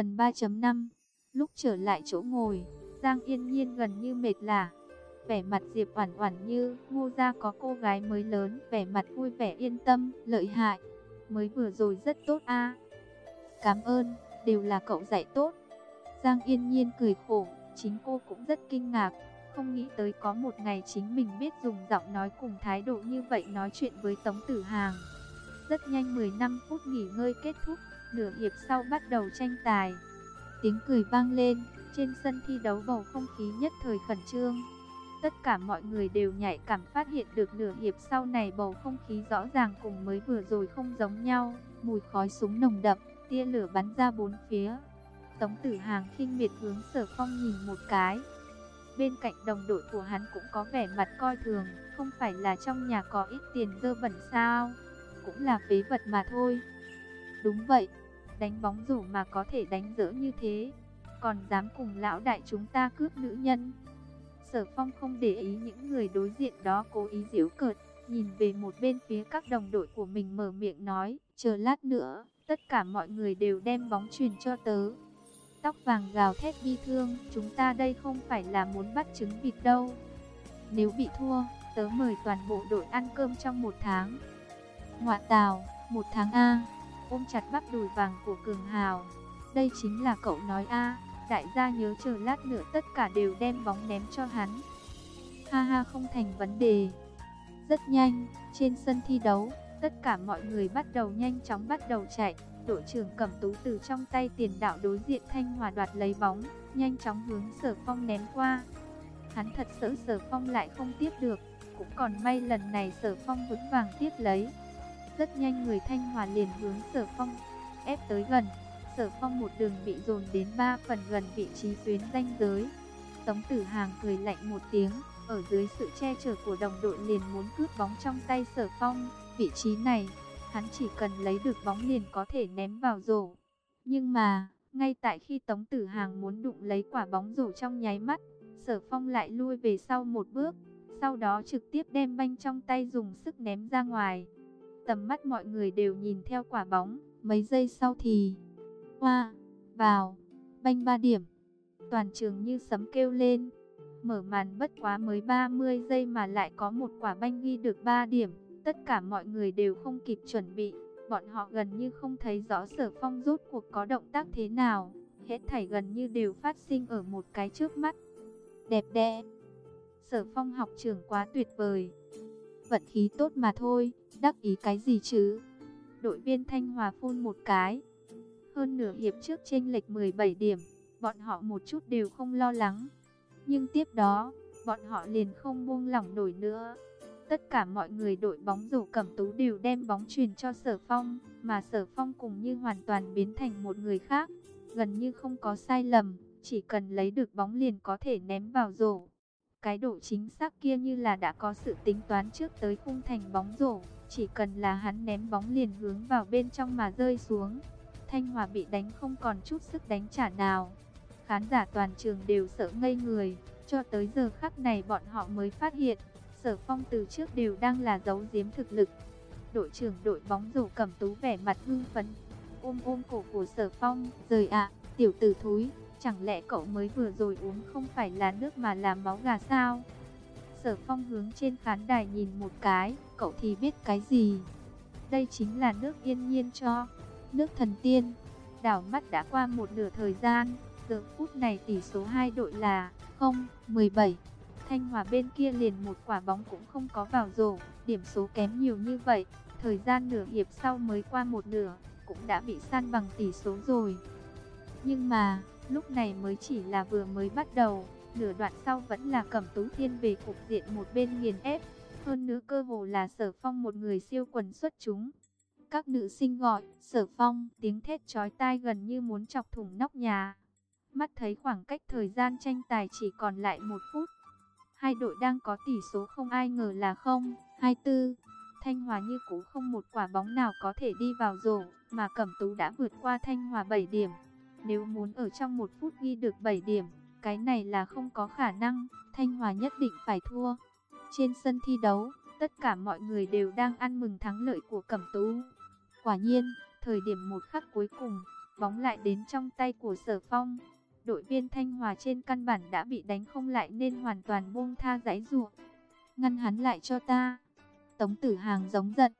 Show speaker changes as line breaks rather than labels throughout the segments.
Phần 3.5 Lúc trở lại chỗ ngồi, Giang Yên Nhiên gần như mệt lả. Vẻ mặt Diệp Oản Oản như ngô gia có cô gái mới lớn, vẻ mặt vui vẻ yên tâm, lợi hại. Mới vừa rồi rất tốt a. Cảm ơn, đều là cậu dạy tốt. Giang Yên Nhiên cười khổ, chính cô cũng rất kinh ngạc, không nghĩ tới có một ngày chính mình biết dùng giọng nói cùng thái độ như vậy nói chuyện với Tống Tử Hàng. Rất nhanh 15 phút nghỉ ngơi kết thúc, nửa hiệp sau bắt đầu tranh tài. Tiếng cười vang lên, trên sân thi đấu bầu không khí nhất thời khẩn trương. Tất cả mọi người đều nhạy cảm phát hiện được nửa hiệp sau này bầu không khí rõ ràng cùng mới vừa rồi không giống nhau, mùi khói súng nồng đậm, tia lửa bắn ra bốn phía. Tống Tử Hàng khinh miệt hướng Sở Phong nhìn một cái. Bên cạnh đồng đội của hắn cũng có vẻ mặt coi thường, không phải là trong nhà có ít tiền dơ bẩn sao, cũng là phế vật mà thôi. Đúng vậy, đánh bóng rổ mà có thể đánh dỡ như thế, còn dám cùng lão đại chúng ta cướp nữ nhân. Sở Phong không để ý những người đối diện đó cố ý giễu cợt, nhìn về một bên phía các đồng đội của mình mở miệng nói, chờ lát nữa, tất cả mọi người đều đem bóng truyền cho tớ. Tóc vàng gào thét bi thương, chúng ta đây không phải là muốn bắt trứng vịt đâu. Nếu bị thua, tớ mời toàn bộ đội ăn cơm trong một tháng. Ngoạ tào, một tháng A, ôm chặt bắp đùi vàng của Cường Hào. Đây chính là cậu nói A, đại gia nhớ chờ lát nữa tất cả đều đem bóng ném cho hắn. Ha ha không thành vấn đề. Rất nhanh, trên sân thi đấu, tất cả mọi người bắt đầu nhanh chóng bắt đầu chạy. Đội trưởng cầm tú từ trong tay tiền đạo đối diện Thanh Hòa đoạt lấy bóng, nhanh chóng hướng sở phong ném qua. Hắn thật sợ sở phong lại không tiếp được, cũng còn may lần này sở phong vững vàng tiếp lấy. Rất nhanh người Thanh Hòa liền hướng sở phong, ép tới gần. Sở phong một đường bị dồn đến ba phần gần vị trí tuyến danh giới. Tống tử hàng cười lạnh một tiếng, ở dưới sự che chở của đồng đội liền muốn cướp bóng trong tay sở phong. Vị trí này, hắn chỉ cần lấy được bóng liền có thể ném vào rổ. Nhưng mà, ngay tại khi Tống Tử Hàng muốn đụng lấy quả bóng rổ trong nháy mắt, Sở Phong lại lui về sau một bước, sau đó trực tiếp đem banh trong tay dùng sức ném ra ngoài. Tầm mắt mọi người đều nhìn theo quả bóng, mấy giây sau thì hoa, vào, banh ba điểm. Toàn trường như sấm kêu lên. Mở màn bất quá mới 30 giây mà lại có một quả banh ghi được 3 điểm. Tất cả mọi người đều không kịp chuẩn bị, bọn họ gần như không thấy rõ sở phong rút cuộc có động tác thế nào. Hết thảy gần như đều phát sinh ở một cái trước mắt. Đẹp đẽ. Sở phong học trưởng quá tuyệt vời. Vận khí tốt mà thôi, đắc ý cái gì chứ? Đội viên Thanh Hòa phun một cái. Hơn nửa hiệp trước chênh lệch 17 điểm, bọn họ một chút đều không lo lắng. Nhưng tiếp đó, bọn họ liền không buông lỏng nổi nữa. Tất cả mọi người đội bóng rổ cẩm tú đều đem bóng truyền cho sở phong, mà sở phong cùng như hoàn toàn biến thành một người khác. Gần như không có sai lầm, chỉ cần lấy được bóng liền có thể ném vào rổ. Cái độ chính xác kia như là đã có sự tính toán trước tới khung thành bóng rổ, chỉ cần là hắn ném bóng liền hướng vào bên trong mà rơi xuống. Thanh Hòa bị đánh không còn chút sức đánh trả nào. Khán giả toàn trường đều sợ ngây người, cho tới giờ khắc này bọn họ mới phát hiện, Sở Phong từ trước đều đang là giấu giếm thực lực. Đội trưởng đội bóng rổ cầm tú vẻ mặt hưng phấn, ôm ôm cổ của Sở Phong, rời ạ, tiểu tử thúi, chẳng lẽ cậu mới vừa rồi uống không phải là nước mà là máu gà sao? Sở Phong hướng trên khán đài nhìn một cái, cậu thì biết cái gì? Đây chính là nước yên nhiên cho, nước thần tiên. Đảo mắt đã qua một nửa thời gian, giờ phút này tỷ số hai đội là 0, 17. Thanh Hòa bên kia liền một quả bóng cũng không có vào rổ, điểm số kém nhiều như vậy, thời gian nửa hiệp sau mới qua một nửa, cũng đã bị san bằng tỷ số rồi. Nhưng mà, lúc này mới chỉ là vừa mới bắt đầu, nửa đoạn sau vẫn là Cẩm Tú Thiên về cục diện một bên nghiền ép, hơn nữa cơ hồ là Sở Phong một người siêu quần xuất chúng. Các nữ sinh gọi, Sở Phong, tiếng thét chói tai gần như muốn chọc thủng nóc nhà. Mắt thấy khoảng cách thời gian tranh tài chỉ còn lại một phút, Hai đội đang có tỷ số không ai ngờ là không, 24. Thanh Hòa như cũ không một quả bóng nào có thể đi vào rổ, mà Cẩm Tú đã vượt qua Thanh Hòa 7 điểm. Nếu muốn ở trong một phút ghi được 7 điểm, cái này là không có khả năng, Thanh Hòa nhất định phải thua. Trên sân thi đấu, tất cả mọi người đều đang ăn mừng thắng lợi của Cẩm Tú. Quả nhiên, thời điểm một khắc cuối cùng, bóng lại đến trong tay của Sở Phong. Đội viên Thanh Hòa trên căn bản đã bị đánh không lại nên hoàn toàn buông tha giãy giụa. Ngăn hắn lại cho ta. Tống Tử Hàng giống giận,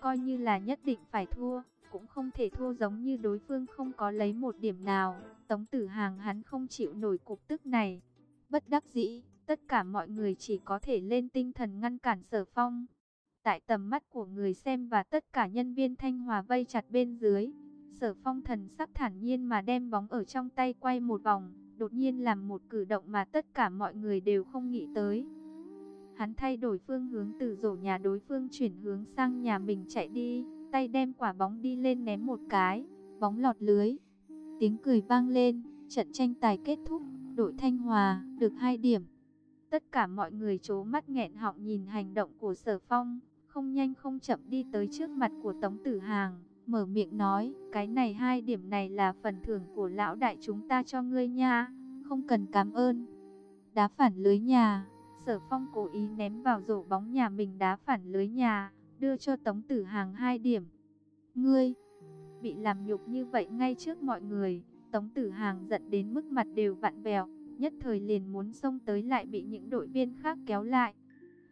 coi như là nhất định phải thua, cũng không thể thua giống như đối phương không có lấy một điểm nào. Tống Tử Hàng hắn không chịu nổi cục tức này. Bất đắc dĩ, tất cả mọi người chỉ có thể lên tinh thần ngăn cản Sở Phong. Tại tầm mắt của người xem và tất cả nhân viên Thanh Hòa vây chặt bên dưới, Sở Phong thần sắc thản nhiên mà đem bóng ở trong tay quay một vòng, đột nhiên làm một cử động mà tất cả mọi người đều không nghĩ tới. Hắn thay đổi phương hướng từ rổ nhà đối phương chuyển hướng sang nhà mình chạy đi, tay đem quả bóng đi lên ném một cái, bóng lọt lưới. Tiếng cười vang lên, trận tranh tài kết thúc, đội Thanh Hòa được 2 điểm. Tất cả mọi người chố mắt nghẹn họng nhìn hành động của Sở Phong, không nhanh không chậm đi tới trước mặt của Tống Tử Hàng, mở miệng nói, cái này hai điểm này là phần thưởng của lão đại chúng ta cho ngươi nha, không cần cảm ơn. Đá phản lưới nhà, Sở Phong cố ý ném vào rổ bóng nhà mình đá phản lưới nhà, đưa cho Tống Tử Hàng hai điểm. Ngươi, bị làm nhục như vậy ngay trước mọi người, Tống Tử Hàng giận đến mức mặt đều vặn vẹo, nhất thời liền muốn xông tới lại bị những đội viên khác kéo lại.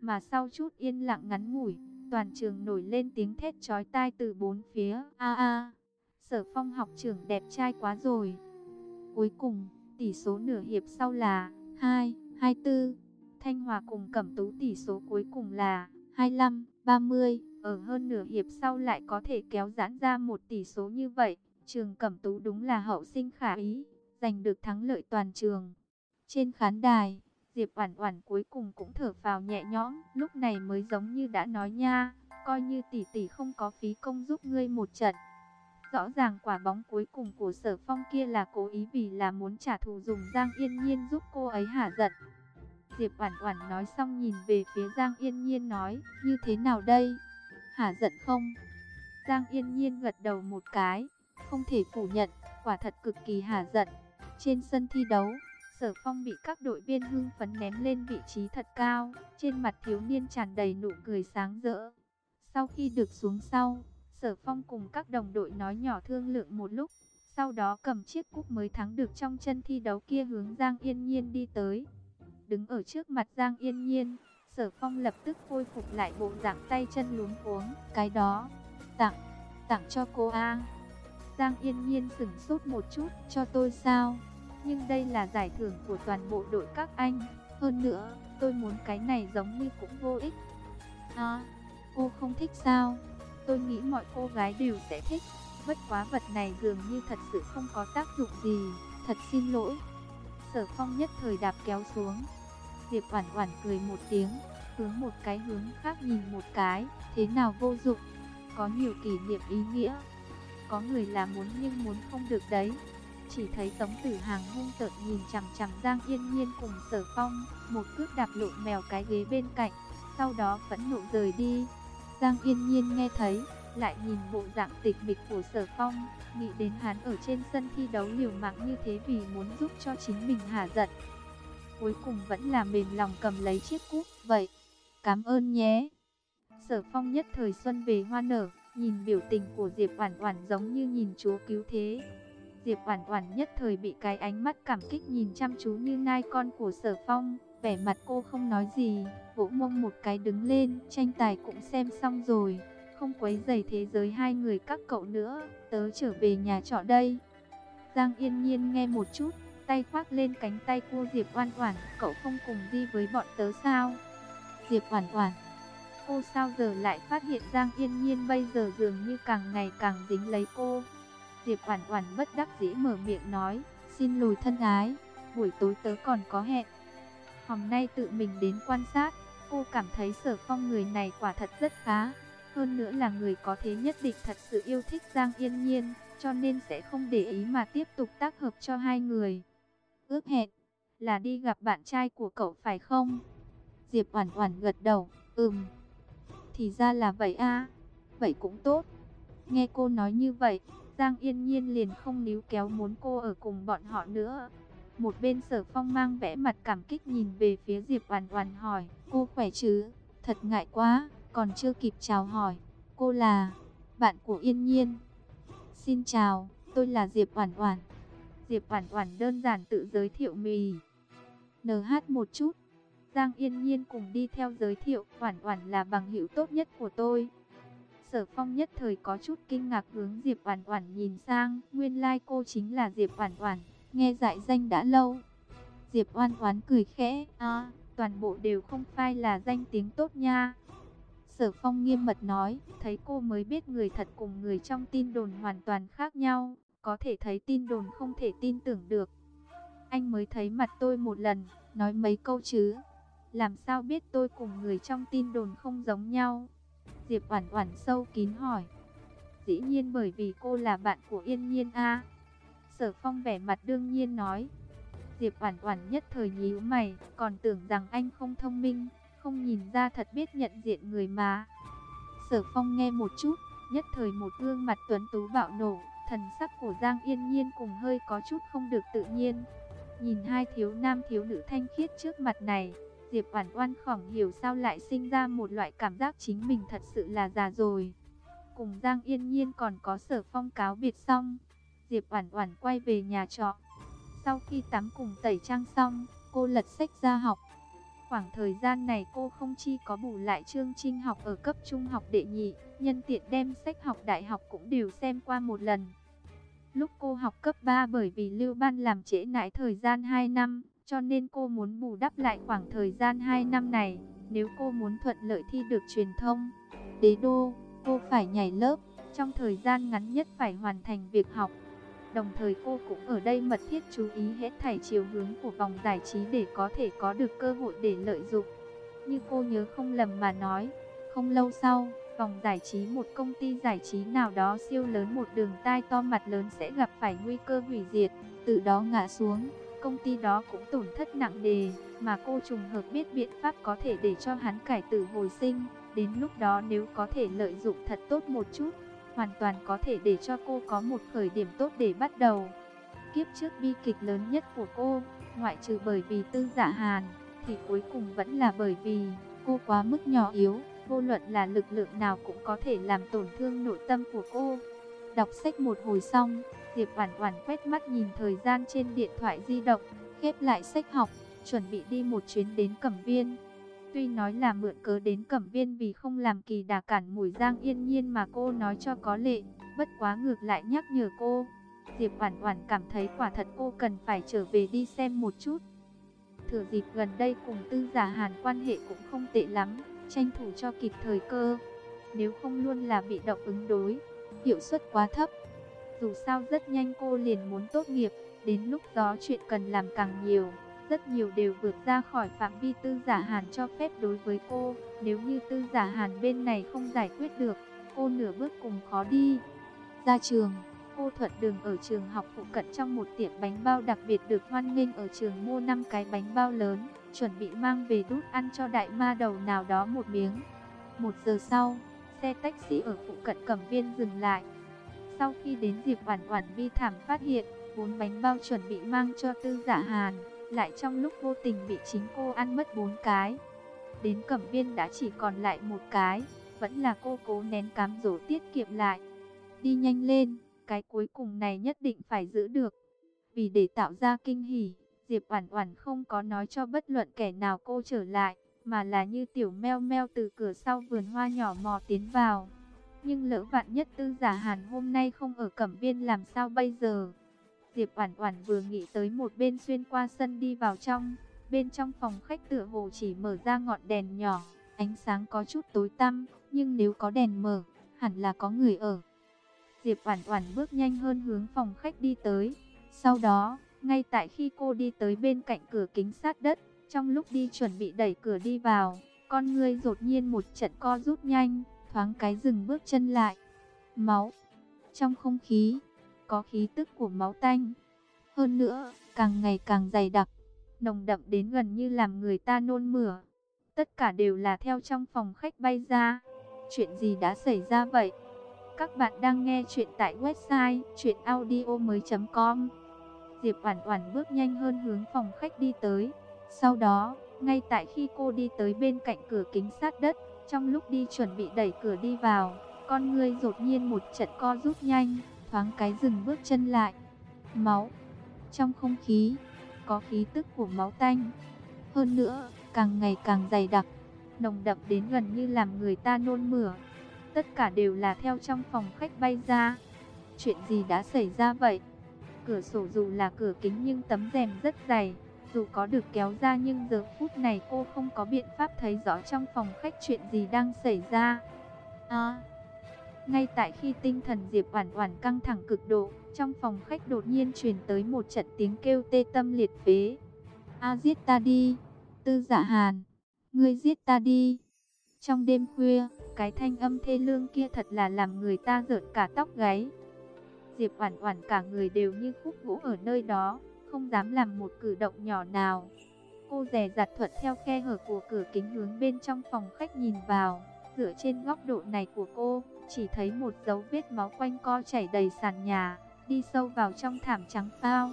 Mà sau chút yên lặng ngắn ngủi, toàn trường nổi lên tiếng thét chói tai từ bốn phía. A a, Sở Phong học trưởng đẹp trai quá rồi. Cuối cùng, tỷ số nửa hiệp sau là 2, 24. Thanh Hòa cùng Cẩm Tú tỷ số cuối cùng là 25, 30. Ở hơn nửa hiệp sau lại có thể kéo giãn ra một tỷ số như vậy. Trường Cẩm Tú đúng là hậu sinh khả ý, giành được thắng lợi toàn trường. Trên khán đài, Diệp Oản Oản cuối cùng cũng thở phào nhẹ nhõm, lúc này mới giống như đã nói nha, coi như tỷ tỷ không có phí công giúp ngươi một trận. Rõ ràng quả bóng cuối cùng của Sở Phong kia là cố ý vì là muốn trả thù dùng Giang Yên Nhiên giúp cô ấy hả giận. Diệp Oản Oản nói xong nhìn về phía Giang Yên Nhiên nói, như thế nào đây? Hả giận không? Giang Yên Nhiên gật đầu một cái, không thể phủ nhận, quả thật cực kỳ hả giận. Trên sân thi đấu, Sở Phong bị các đội viên hưng phấn ném lên vị trí thật cao, trên mặt thiếu niên tràn đầy nụ cười sáng rỡ. Sau khi được xuống sau, Sở Phong cùng các đồng đội nói nhỏ thương lượng một lúc, sau đó cầm chiếc cúp mới thắng được trong chân thi đấu kia hướng Giang Yên Nhiên đi tới. Đứng ở trước mặt Giang Yên Nhiên, Sở Phong lập tức khôi phục lại bộ dạng tay chân luống cuống, cái đó, tặng, tặng cho cô A. Giang Yên Nhiên sửng sốt một chút, cho tôi sao? Nhưng đây là giải thưởng của toàn bộ đội các anh. Hơn nữa, tôi muốn cái này giống như cũng vô ích. À, cô không thích sao? Tôi nghĩ mọi cô gái đều sẽ thích. Bất quá vật này dường như thật sự không có tác dụng gì. Thật xin lỗi. Sở phong nhất thời đạp kéo xuống. Diệp Oản Oản cười một tiếng, hướng một cái hướng khác nhìn một cái, thế nào vô dụng, có nhiều kỷ niệm ý nghĩa. Có người là muốn nhưng muốn không được đấy. Chỉ thấy Tống Tử Hàng hung tợn nhìn chằm chằm Giang Yên Nhiên cùng Sở Phong, một cước đạp lộn mèo cái ghế bên cạnh, sau đó phẫn nộ rời đi. Giang Yên Nhiên nghe thấy, lại nhìn bộ dạng tịch mịch của Sở Phong, nghĩ đến hắn ở trên sân thi đấu liều mạng như thế vì muốn giúp cho chính mình hả giận. Cuối cùng vẫn là mềm lòng cầm lấy chiếc cúp, vậy, cảm ơn nhé. Sở Phong nhất thời xuân về hoa nở, nhìn biểu tình của Diệp Oản Oản giống như nhìn chúa cứu thế. Diệp Oản Oản nhất thời bị cái ánh mắt cảm kích nhìn chăm chú như ngai con của Sở Phong, vẻ mặt cô không nói gì, vỗ mông một cái đứng lên, tranh tài cũng xem xong rồi, không quấy rầy thế giới hai người các cậu nữa, tớ trở về nhà trọ đây. Giang Yên Nhiên nghe một chút, tay khoác lên cánh tay cô Diệp oan Oản, cậu không cùng đi với bọn tớ sao? Diệp oan Oản Cô sao giờ lại phát hiện Giang Yên Nhiên bây giờ dường như càng ngày càng dính lấy cô. Diệp Oản Oản bất đắc dĩ mở miệng nói, "Xin lùi thân ái, buổi tối tớ còn có hẹn." Hôm nay tự mình đến quan sát, cô cảm thấy Sở Phong người này quả thật rất khá, hơn nữa là người có thế nhất định thật sự yêu thích Giang Yên Nhiên, cho nên sẽ không để ý mà tiếp tục tác hợp cho hai người. Ước hẹn là đi gặp bạn trai của cậu phải không? Diệp Oản Oản gật đầu, "Ừm." Thì ra là vậy a. Vậy cũng tốt. Nghe cô nói như vậy, Giang Yên Nhiên liền không níu kéo muốn cô ở cùng bọn họ nữa. Một bên sở phong mang vẽ mặt cảm kích nhìn về phía Diệp Oản Oản hỏi, cô khỏe chứ? Thật ngại quá, còn chưa kịp chào hỏi. Cô là bạn của Yên Nhiên. Xin chào, tôi là Diệp Oản Oản. Diệp Oản Oản đơn giản tự giới thiệu mì. NH một chút. Giang Yên Nhiên cùng đi theo giới thiệu, Oản Oản là bằng hữu tốt nhất của tôi. Sở Phong nhất thời có chút kinh ngạc hướng Diệp Oản Oản nhìn sang, nguyên lai like cô chính là Diệp Oản Oản, nghe dại danh đã lâu. Diệp Oan Oán cười khẽ, "A, toàn bộ đều không phải là danh tiếng tốt nha." Sở Phong nghiêm mật nói, thấy cô mới biết người thật cùng người trong tin đồn hoàn toàn khác nhau, có thể thấy tin đồn không thể tin tưởng được. Anh mới thấy mặt tôi một lần, nói mấy câu chứ. Làm sao biết tôi cùng người trong tin đồn không giống nhau? Diệp Oản Oản sâu kín hỏi. Dĩ nhiên bởi vì cô là bạn của Yên Nhiên a. Sở Phong vẻ mặt đương nhiên nói. Diệp Oản Oản nhất thời nhíu mày, còn tưởng rằng anh không thông minh, không nhìn ra thật biết nhận diện người mà. Sở Phong nghe một chút, nhất thời một gương mặt tuấn tú bạo nổ, thần sắc của Giang Yên Nhiên cùng hơi có chút không được tự nhiên. Nhìn hai thiếu nam thiếu nữ thanh khiết trước mặt này, Diệp Oản Oan khỏng hiểu sao lại sinh ra một loại cảm giác chính mình thật sự là già rồi. Cùng Giang Yên Nhiên còn có Sở Phong cáo biệt xong, Diệp Oản Oản quay về nhà trọ. Sau khi tắm cùng tẩy trang xong, cô lật sách ra học. Khoảng thời gian này cô không chi có bù lại chương trình học ở cấp trung học đệ nhị, nhân tiện đem sách học đại học cũng đều xem qua một lần. Lúc cô học cấp 3 bởi vì lưu ban làm trễ nải thời gian 2 năm, cho nên cô muốn bù đắp lại khoảng thời gian 2 năm này. Nếu cô muốn thuận lợi thi được truyền thông, đế đô, cô phải nhảy lớp, trong thời gian ngắn nhất phải hoàn thành việc học. Đồng thời cô cũng ở đây mật thiết chú ý hết thảy chiều hướng của vòng giải trí để có thể có được cơ hội để lợi dụng. Như cô nhớ không lầm mà nói, không lâu sau, vòng giải trí một công ty giải trí nào đó siêu lớn một đường tai to mặt lớn sẽ gặp phải nguy cơ hủy diệt, từ đó ngã xuống, công ty đó cũng tổn thất nặng nề, mà cô trùng hợp biết biện pháp có thể để cho hắn cải tử hồi sinh, đến lúc đó nếu có thể lợi dụng thật tốt một chút, hoàn toàn có thể để cho cô có một khởi điểm tốt để bắt đầu. Kiếp trước bi kịch lớn nhất của cô, ngoại trừ bởi vì tư giả hàn, thì cuối cùng vẫn là bởi vì cô quá mức nhỏ yếu, vô luận là lực lượng nào cũng có thể làm tổn thương nội tâm của cô. Đọc sách một hồi xong, Diệp Oản Oản quét mắt nhìn thời gian trên điện thoại di động, khép lại sách học, chuẩn bị đi một chuyến đến Cẩm Viên. Tuy nói là mượn cớ đến Cẩm Viên vì không làm kỳ đà cản mùi Giang Yên Nhiên mà cô nói cho có lệ, bất quá ngược lại nhắc nhở cô. Diệp Oản Oản cảm thấy quả thật cô cần phải trở về đi xem một chút. Thừa dịp gần đây cùng Tư Giả Hàn quan hệ cũng không tệ lắm, tranh thủ cho kịp thời cơ. Nếu không luôn là bị động ứng đối, hiệu suất quá thấp. Dù sao rất nhanh cô liền muốn tốt nghiệp, đến lúc đó chuyện cần làm càng nhiều rất nhiều đều vượt ra khỏi phạm vi tư giả hàn cho phép đối với cô. Nếu như tư giả hàn bên này không giải quyết được, cô nửa bước cùng khó đi. Ra trường, cô thuận đường ở trường học phụ cận trong một tiệm bánh bao đặc biệt được hoan nghênh ở trường mua 5 cái bánh bao lớn, chuẩn bị mang về đút ăn cho đại ma đầu nào đó một miếng. Một giờ sau, xe taxi ở phụ cận cẩm viên dừng lại. Sau khi đến dịp hoàn hoàn Vi thảm phát hiện, bốn bánh bao chuẩn bị mang cho Tư Giả Hàn, lại trong lúc vô tình bị chính cô ăn mất bốn cái. Đến cẩm viên đã chỉ còn lại một cái, vẫn là cô cố nén cám dỗ tiết kiệm lại. Đi nhanh lên, cái cuối cùng này nhất định phải giữ được. Vì để tạo ra kinh hỉ, Diệp Oản Oản không có nói cho bất luận kẻ nào cô trở lại, mà là như tiểu meo meo từ cửa sau vườn hoa nhỏ mò tiến vào. Nhưng lỡ vạn nhất tư giả hàn hôm nay không ở cẩm viên làm sao bây giờ? Diệp Oản Oản vừa nghĩ tới một bên xuyên qua sân đi vào trong, bên trong phòng khách tựa hồ chỉ mở ra ngọn đèn nhỏ, ánh sáng có chút tối tăm, nhưng nếu có đèn mở, hẳn là có người ở. Diệp Oản Oản bước nhanh hơn hướng phòng khách đi tới. Sau đó, ngay tại khi cô đi tới bên cạnh cửa kính sát đất, trong lúc đi chuẩn bị đẩy cửa đi vào, con ngươi đột nhiên một trận co rút nhanh, thoáng cái dừng bước chân lại. Máu trong không khí có khí tức của máu tanh. Hơn nữa, càng ngày càng dày đặc, nồng đậm đến gần như làm người ta nôn mửa. Tất cả đều là theo trong phòng khách bay ra. Chuyện gì đã xảy ra vậy? Các bạn đang nghe chuyện tại website chuyenaudio.com Diệp Oản Oản bước nhanh hơn hướng phòng khách đi tới. Sau đó, ngay tại khi cô đi tới bên cạnh cửa kính sát đất, trong lúc đi chuẩn bị đẩy cửa đi vào, con ngươi đột nhiên một trận co rút nhanh, thoáng cái dừng bước chân lại. Máu, trong không khí, có khí tức của máu tanh. Hơn nữa, càng ngày càng dày đặc, nồng đậm đến gần như làm người ta nôn mửa. Tất cả đều là theo trong phòng khách bay ra. Chuyện gì đã xảy ra vậy? Cửa sổ dù là cửa kính nhưng tấm rèm rất dày, dù có được kéo ra nhưng giờ phút này cô không có biện pháp thấy rõ trong phòng khách chuyện gì đang xảy ra. À, ngay tại khi tinh thần Diệp Oản Oản căng thẳng cực độ, trong phòng khách đột nhiên truyền tới một trận tiếng kêu tê tâm liệt phế. "A giết ta đi, Tư Dạ Hàn, ngươi giết ta đi." Trong đêm khuya, cái thanh âm thê lương kia thật là làm người ta rợn cả tóc gáy. Diệp Oản Oản cả người đều như khúc gỗ ở nơi đó, không dám làm một cử động nhỏ nào. Cô dè dặt thuận theo khe hở của cửa kính hướng bên trong phòng khách nhìn vào, dựa trên góc độ này của cô, chỉ thấy một dấu vết máu quanh co chảy đầy sàn nhà, đi sâu vào trong thảm trắng phao.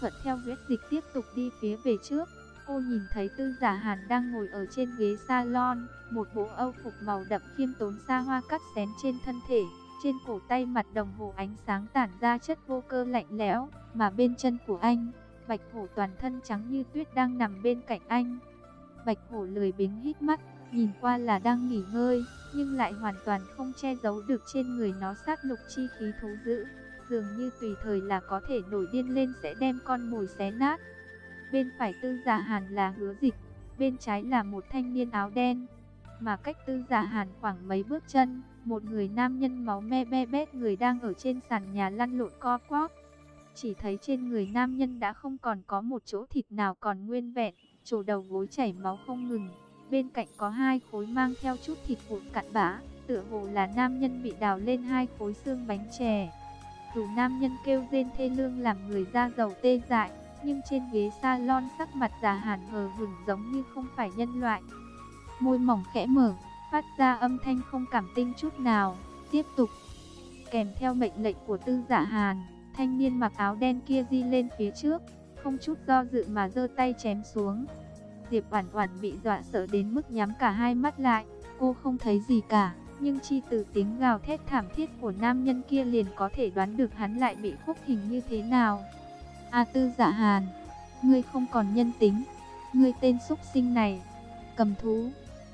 Thuận theo huyết dịch tiếp tục đi phía về trước, cô nhìn thấy Tư Giả Hàn đang ngồi ở trên ghế salon, một bộ âu phục màu đậm khiêm tốn xa hoa cắt xén trên thân thể, trên cổ tay mặt đồng hồ ánh sáng tản ra chất vô cơ lạnh lẽo, mà bên chân của anh, Bạch Hổ toàn thân trắng như tuyết đang nằm bên cạnh anh. Bạch Hổ lười biếng hít mắt, nhìn qua là đang nghỉ ngơi, nhưng lại hoàn toàn không che giấu được trên người nó sát lục chi khí thú dữ, dường như tùy thời là có thể nổi điên lên sẽ đem con mồi xé nát. Bên phải Tư Giả Hàn là Hứa Dịch, bên trái là một thanh niên áo đen, mà cách Tư Giả Hàn khoảng mấy bước chân, một người nam nhân máu me be bét người đang ở trên sàn nhà lăn lộn co quắp. Chỉ thấy trên người nam nhân đã không còn có một chỗ thịt nào còn nguyên vẹn, chỗ đầu gối chảy máu không ngừng. Bên cạnh có hai khối mang theo chút thịt vụn cặn bã, tựa hồ là nam nhân bị đào lên hai khối xương bánh chè. Dù nam nhân kêu rên thê lương làm người da dầu tê dại, nhưng trên ghế salon sắc mặt già hàn hờ hừng giống như không phải nhân loại. Môi mỏng khẽ mở, phát ra âm thanh không cảm tinh chút nào. Tiếp tục, kèm theo mệnh lệnh của tư giả hàn, thanh niên mặc áo đen kia di lên phía trước, không chút do dự mà giơ tay chém xuống. Diệp Oản Oản bị dọa sợ đến mức nhắm cả hai mắt lại, cô không thấy gì cả, nhưng chi từ tiếng gào thét thảm thiết của nam nhân kia liền có thể đoán được hắn lại bị khúc hình như thế nào. A à, Tư Dạ Hàn, ngươi không còn nhân tính, ngươi tên xúc sinh này, cầm thú,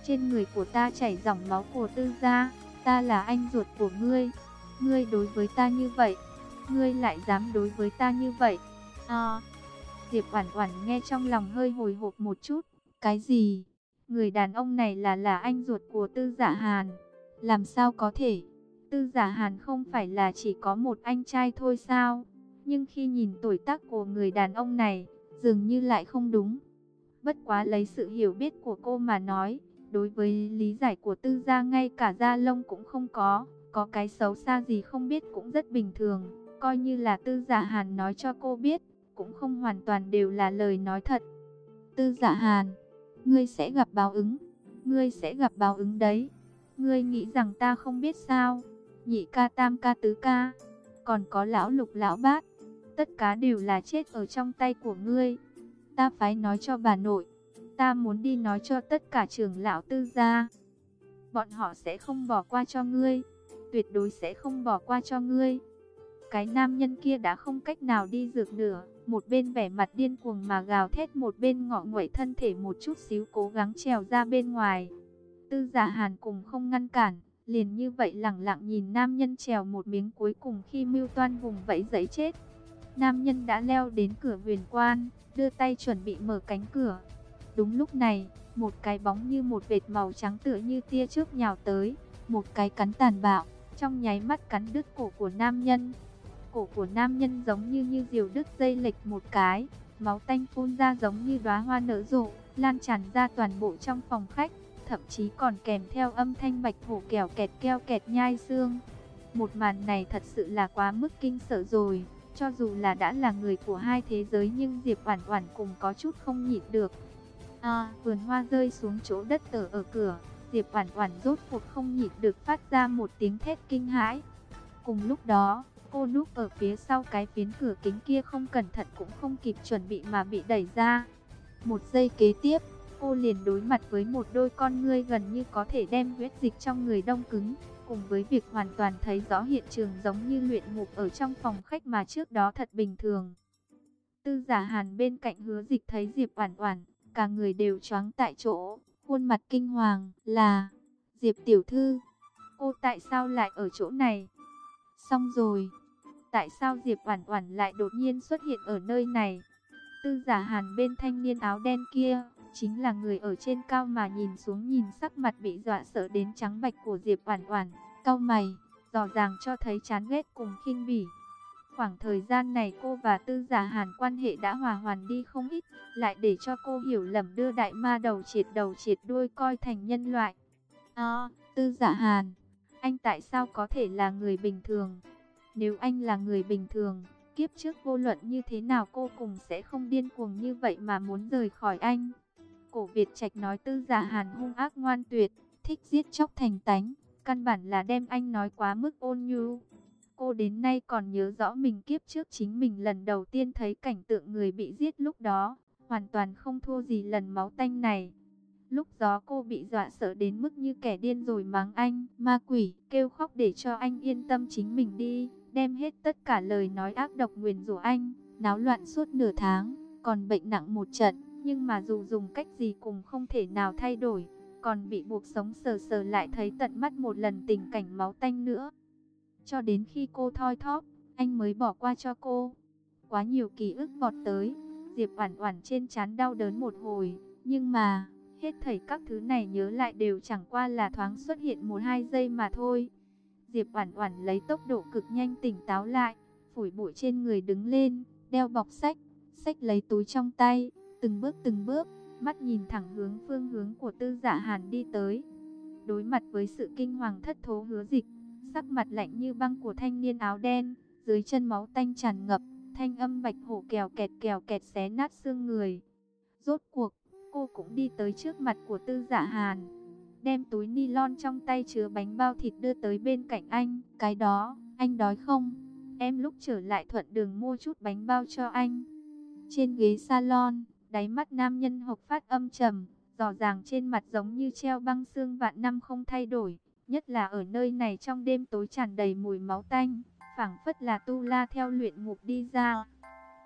trên người của ta chảy dòng máu của Tư gia, ta là anh ruột của ngươi, ngươi đối với ta như vậy, ngươi lại dám đối với ta như vậy. À, Diệp Oản Oản nghe trong lòng hơi hồi hộp một chút, cái gì? Người đàn ông này là là anh ruột của Tư Dạ Hàn? Làm sao có thể? Tư Giả Hàn không phải là chỉ có một anh trai thôi sao? Nhưng khi nhìn tuổi tác của người đàn ông này, dường như lại không đúng. Bất quá lấy sự hiểu biết của cô mà nói, đối với lý giải của Tư gia ngay cả gia lông cũng không có, có cái xấu xa gì không biết cũng rất bình thường, coi như là Tư Giả Hàn nói cho cô biết, cũng không hoàn toàn đều là lời nói thật. Tư Giả Hàn, ngươi sẽ gặp báo ứng, ngươi sẽ gặp báo ứng đấy. Ngươi nghĩ rằng ta không biết sao? Nhị ca tam ca tứ ca, còn có lão lục lão bát, tất cả đều là chết ở trong tay của ngươi. Ta phải nói cho bà nội, ta muốn đi nói cho tất cả trưởng lão tư gia. Bọn họ sẽ không bỏ qua cho ngươi, tuyệt đối sẽ không bỏ qua cho ngươi. Cái nam nhân kia đã không cách nào đi dược nữa một bên vẻ mặt điên cuồng mà gào thét một bên ngọ nguậy thân thể một chút xíu cố gắng trèo ra bên ngoài. Tư giả hàn cùng không ngăn cản, liền như vậy lặng lặng nhìn nam nhân trèo một miếng cuối cùng khi mưu toan vùng vẫy giấy chết. Nam nhân đã leo đến cửa huyền quan, đưa tay chuẩn bị mở cánh cửa. Đúng lúc này, một cái bóng như một vệt màu trắng tựa như tia trước nhào tới, một cái cắn tàn bạo, trong nháy mắt cắn đứt cổ của nam nhân. Cổ của nam nhân giống như như diều đứt dây lệch một cái, máu tanh phun ra giống như đóa hoa nở rộ, lan tràn ra toàn bộ trong phòng khách thậm chí còn kèm theo âm thanh bạch hổ kèo kẹt keo kẹt nhai xương. Một màn này thật sự là quá mức kinh sợ rồi, cho dù là đã là người của hai thế giới nhưng Diệp Oản Oản cùng có chút không nhịn được. À, vườn hoa rơi xuống chỗ đất tờ ở cửa, Diệp Oản Oản rốt cuộc không nhịn được phát ra một tiếng thét kinh hãi. Cùng lúc đó, cô núp ở phía sau cái phiến cửa kính kia không cẩn thận cũng không kịp chuẩn bị mà bị đẩy ra. Một giây kế tiếp, cô liền đối mặt với một đôi con ngươi gần như có thể đem huyết dịch trong người đông cứng. cùng với việc hoàn toàn thấy rõ hiện trường giống như luyện ngục ở trong phòng khách mà trước đó thật bình thường. Tư giả hàn bên cạnh hứa dịch thấy Diệp Oản Oản, cả người đều choáng tại chỗ, khuôn mặt kinh hoàng, là Diệp tiểu thư, cô tại sao lại ở chỗ này? Xong rồi, tại sao Diệp Oản Oản lại đột nhiên xuất hiện ở nơi này? Tư giả hàn bên thanh niên áo đen kia, chính là người ở trên cao mà nhìn xuống nhìn sắc mặt bị dọa sợ đến trắng bạch của Diệp Oản Oản, cau mày, rõ ràng cho thấy chán ghét cùng khinh bỉ. Khoảng thời gian này cô và Tư Giả Hàn quan hệ đã hòa hoàn đi không ít, lại để cho cô hiểu lầm đưa đại ma đầu triệt đầu triệt đuôi coi thành nhân loại. À, Tư Giả Hàn, anh tại sao có thể là người bình thường? Nếu anh là người bình thường, kiếp trước vô luận như thế nào cô cùng sẽ không điên cuồng như vậy mà muốn rời khỏi anh. Cổ Việt Trạch nói Tư Giả Hàn hung ác ngoan tuyệt, thích giết chóc thành tánh, căn bản là đem anh nói quá mức ôn nhu. Cô đến nay còn nhớ rõ mình kiếp trước chính mình lần đầu tiên thấy cảnh tượng người bị giết lúc đó, hoàn toàn không thua gì lần máu tanh này. Lúc đó cô bị dọa sợ đến mức như kẻ điên rồi mắng anh, ma quỷ, kêu khóc để cho anh yên tâm chính mình đi, đem hết tất cả lời nói ác độc nguyền rủa anh, náo loạn suốt nửa tháng, còn bệnh nặng một trận, nhưng mà dù dùng cách gì cũng không thể nào thay đổi, còn bị buộc sống sờ sờ lại thấy tận mắt một lần tình cảnh máu tanh nữa. Cho đến khi cô thoi thóp, anh mới bỏ qua cho cô. Quá nhiều ký ức vọt tới, Diệp Oản Oản trên trán đau đớn một hồi, nhưng mà, hết thảy các thứ này nhớ lại đều chẳng qua là thoáng xuất hiện một hai giây mà thôi. Diệp Oản Oản lấy tốc độ cực nhanh tỉnh táo lại, phủi bụi trên người đứng lên, đeo bọc sách, sách lấy túi trong tay, từng bước từng bước, mắt nhìn thẳng hướng phương hướng của Tư Dạ Hàn đi tới. Đối mặt với sự kinh hoàng thất thố hứa dịch, sắc mặt lạnh như băng của thanh niên áo đen, dưới chân máu tanh tràn ngập, thanh âm bạch hổ kèo kẹt kèo kẹt xé nát xương người. Rốt cuộc, cô cũng đi tới trước mặt của tư Dạ hàn, đem túi ni lon trong tay chứa bánh bao thịt đưa tới bên cạnh anh. Cái đó, anh đói không? Em lúc trở lại thuận đường mua chút bánh bao cho anh. Trên ghế salon, đáy mắt nam nhân hộc phát âm trầm, rõ ràng trên mặt giống như treo băng xương vạn năm không thay đổi. Nhất là ở nơi này trong đêm tối tràn đầy mùi máu tanh, phảng phất là tu la theo luyện ngục đi ra.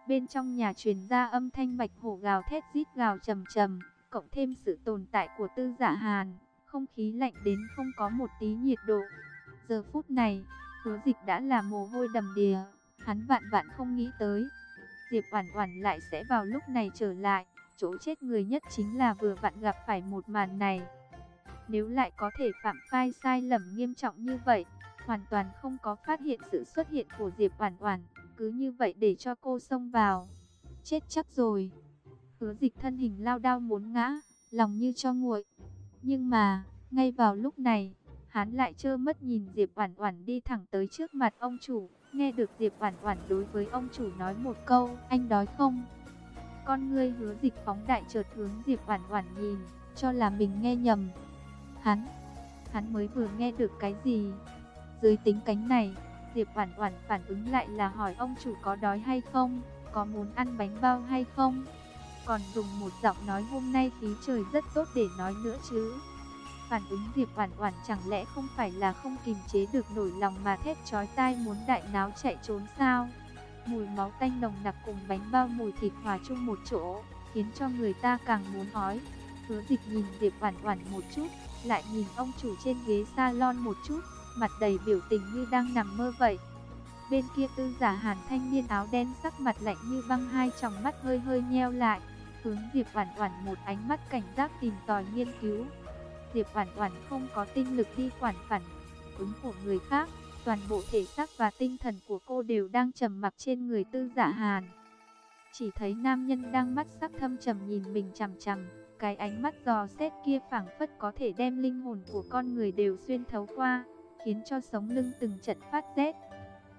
Bên trong nhà truyền ra âm thanh bạch hổ gào thét rít gào trầm trầm, cộng thêm sự tồn tại của tư giả hàn, không khí lạnh đến không có một tí nhiệt độ. Giờ phút này, hứa dịch đã là mồ hôi đầm đìa, hắn vạn vạn không nghĩ tới. Diệp Oản Oản lại sẽ vào lúc này trở lại, chỗ chết người nhất chính là vừa vặn gặp phải một màn này. Nếu lại có thể phạm sai sai lầm nghiêm trọng như vậy, hoàn toàn không có phát hiện sự xuất hiện của Diệp Oản Oản, cứ như vậy để cho cô xông vào. Chết chắc rồi. Hứa Dịch thân hình lao đao muốn ngã, lòng như cho nguội. Nhưng mà, ngay vào lúc này, hắn lại trơ mất nhìn Diệp Oản Oản đi thẳng tới trước mặt ông chủ, nghe được Diệp Oản Oản đối với ông chủ nói một câu, "Anh đói không?" Con ngươi Hứa Dịch phóng đại chợt hướng Diệp Oản Oản nhìn, cho là mình nghe nhầm, Hắn, hắn mới vừa nghe được cái gì? Dưới tính cánh này, Diệp Oản Oản phản ứng lại là hỏi ông chủ có đói hay không, có muốn ăn bánh bao hay không? Còn dùng một giọng nói hôm nay khí trời rất tốt để nói nữa chứ. Phản ứng Diệp Oản Oản chẳng lẽ không phải là không kìm chế được nổi lòng mà thét chói tai muốn đại náo chạy trốn sao? Mùi máu tanh nồng nặc cùng bánh bao mùi thịt hòa chung một chỗ, khiến cho người ta càng muốn ói. Hứa Dịch nhìn Diệp Oản Oản một chút, lại nhìn ông chủ trên ghế salon một chút, mặt đầy biểu tình như đang nằm mơ vậy. Bên kia tư giả hàn thanh niên áo đen sắc mặt lạnh như băng hai tròng mắt hơi hơi nheo lại, hướng Diệp Oản Oản một ánh mắt cảnh giác tìm tòi nghiên cứu. Diệp Oản Oản không có tinh lực đi quản phản ứng của người khác, toàn bộ thể xác và tinh thần của cô đều đang trầm mặc trên người Tư dạ Hàn. Chỉ thấy nam nhân đang mắt sắc thâm trầm nhìn mình chằm chằm, cái ánh mắt dò xét kia phảng phất có thể đem linh hồn của con người đều xuyên thấu qua, khiến cho sống lưng từng trận phát rét.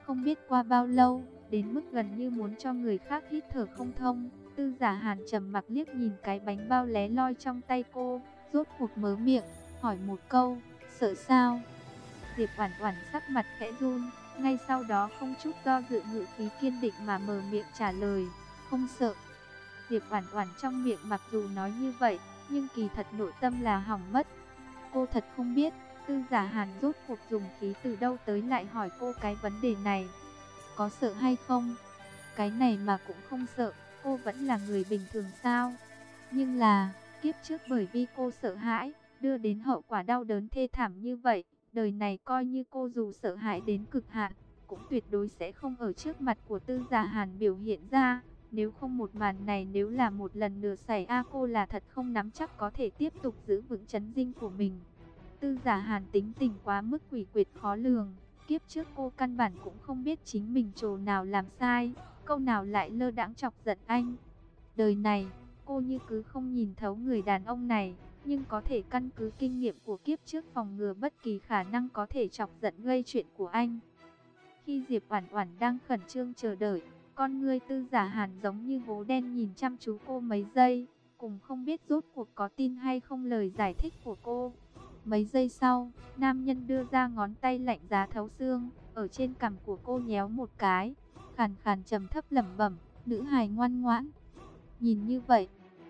Không biết qua bao lâu, đến mức gần như muốn cho người khác hít thở không thông, tư giả hàn trầm mặc liếc nhìn cái bánh bao lé loi trong tay cô, rốt cuộc mớ miệng, hỏi một câu, sợ sao? Diệp Oản Oản sắc mặt khẽ run, ngay sau đó không chút do dự ngữ khí kiên định mà mở miệng trả lời, không sợ. Diệp Oản Oản trong miệng mặc dù nói như vậy, nhưng kỳ thật nội tâm là hỏng mất. Cô thật không biết, Tư giả hàn rốt cuộc dùng khí từ đâu tới lại hỏi cô cái vấn đề này. Có sợ hay không? Cái này mà cũng không sợ, cô vẫn là người bình thường sao? Nhưng là, kiếp trước bởi vì cô sợ hãi, đưa đến hậu quả đau đớn thê thảm như vậy, đời này coi như cô dù sợ hãi đến cực hạn, cũng tuyệt đối sẽ không ở trước mặt của tư giả hàn biểu hiện ra. Nếu không một màn này nếu là một lần nửa xảy a cô là thật không nắm chắc có thể tiếp tục giữ vững chấn dinh của mình. Tư giả hàn tính tình quá mức quỷ quyệt khó lường. Kiếp trước cô căn bản cũng không biết chính mình trồ nào làm sai, câu nào lại lơ đãng chọc giận anh. Đời này, cô như cứ không nhìn thấu người đàn ông này, nhưng có thể căn cứ kinh nghiệm của kiếp trước phòng ngừa bất kỳ khả năng có thể chọc giận gây chuyện của anh. Khi Diệp Oản Oản đang khẩn trương chờ đợi, con ngươi Tư Giả Hàn giống như hố đen nhìn chăm chú cô mấy giây, cùng không biết rốt cuộc có tin hay không lời giải thích của cô. Mấy giây sau, nam nhân đưa ra ngón tay lạnh giá thấu xương, ở trên cằm của cô nhéo một cái, khàn khàn trầm thấp lẩm bẩm, nữ hài ngoan ngoãn. Nhìn như vậy,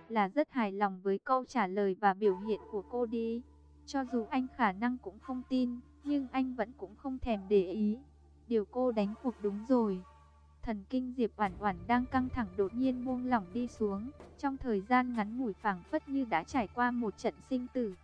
là rất hài lòng với câu trả lời và biểu hiện của cô đi. Cho dù anh khả năng cũng không tin, nhưng anh vẫn cũng không thèm để ý. Điều cô đánh cuộc đúng rồi. Thần kinh Diệp Oản Oản đang căng thẳng đột nhiên buông lỏng đi xuống, trong thời gian ngắn ngủi phảng phất như đã trải qua một trận sinh tử.